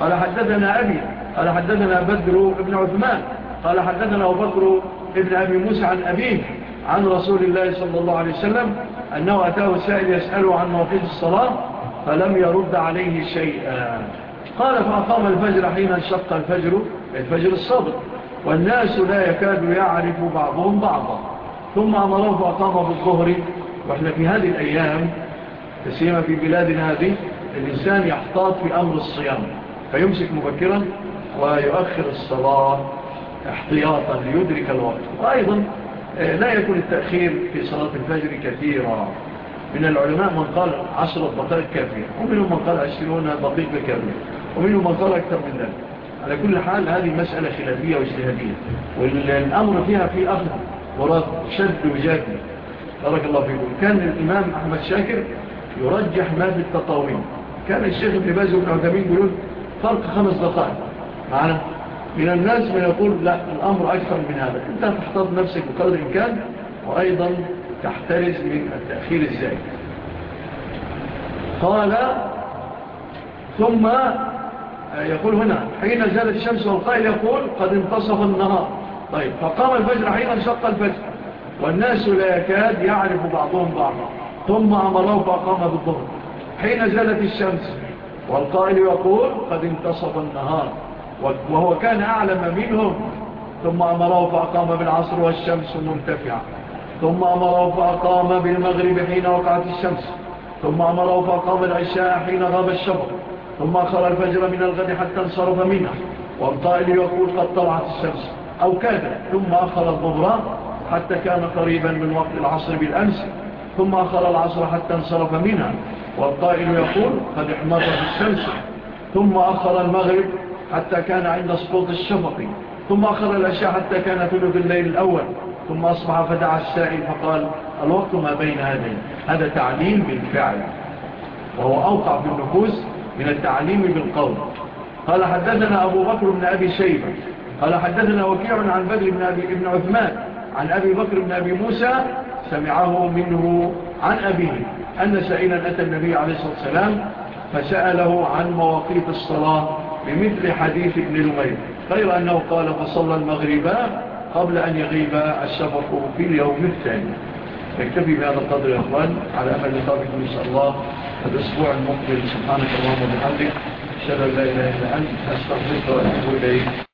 قال حدثنا أبي. قال حدثنا بدر بن عثمان. قال حدثنا بدر بن أبي موسى عن أبيه عن رسول الله صلى الله عليه وسلم أنه أتاه السائل يسأله عن موقف الصلاة فلم يرد عليه شيئا. قال فأقام الفجر حين انشق الفجر؟ الفجر الصبر. والناس لا يكاد يعرف بعضهم بعضا. ثم أمره فأقام بالظهر وإحنا في هذه الأيام تسيما في بلادنا هذه الإنسان يحتاط في أمر الصيام. فيمسك مبكرا ويؤخر الصلاة احتياطا ليدرك الوقت. وأيضا آه، لا يكون التأخير في صلاة الفجر كثيرا. من العلماء من قال عشر دقائق كافية ومنهم من قال عشرون دقيقة كافية ومنهم من قال أكثر من ذلك. على كل حال هذه مسألة خلافية واجتهادية والأمر فيها في أخذ ورد شد وجاكل بارك الله فيكم. كان الإمام أحمد شاكر يرجح ما في التطاوين كان الشيخ ابن باز وابن عثمين يقولون فرق خمس دقائق. معنا من الناس من يقول لا الأمر أكثر من هذا. أنت تحتض نفسك بقدر الإمكان وأيضا تحترز من التأخير الزائد. قال ثم آه، يقول هنا حين زالت الشمس والقائل يقول قد انتصف النهار. طيب فقام الفجر حين انشق الفجر. والناس لا يكاد يعرف بعضهم بعضا. ثم عمره فقام بالظهر. حين زالت الشمس والقائل يقول قد انتصف النهار. وهو كان أعلم منهم ثم أمره فقام بالعصر والشمس منتفعة ثم أمره فأقام بالمغرب حين وقعت الشمس. ثم أمره فأقام العشاء حين غاب الشبر ثم أخر الفجر من الغد حتى انصرف منه. والطائل يقول قد طلعت الشمس. أو كاد. ثم أخر الظهر حتى كان قريبا من وقت العصر بالأمس. ثم أخر العصر حتى انصرف منها والطائل يقول قد احمرت الشمس. ثم أخر المغرب حتى كان عند سقوط الشفق ثم أخر الأشياء حتى كان ثلث الليل الأول. ثم أصبح فدعا السائل فقال الوقت ما بين هذين؟ هذا تعليم بالفعل. وهو أوقع في النفوس من التعليم بالقول. قال حدثنا أبو بكر بن أبي شيبة. قال حدثنا وكيع عن بدر بن أبي ابن عثمان عن أبي بكر بن أبي موسى سمعه منه عن أبيه أن سائلا أتى النبي عليه الصلاة والسلام فسأله عن مواقيت الصلاة بمثل حديث ابن الميت غير أنه قال فصلى المغرباء قبل أن يغيب السبق في اليوم الثاني. اكتبي بهذا القدر يا أخوان على أمل لطابق إن شاء الله الأسبوع المقبل. سبحانك اللهم وبحمدك. أشهد الله لا إله إلا أنت. أستغفرك وأتوب إليك.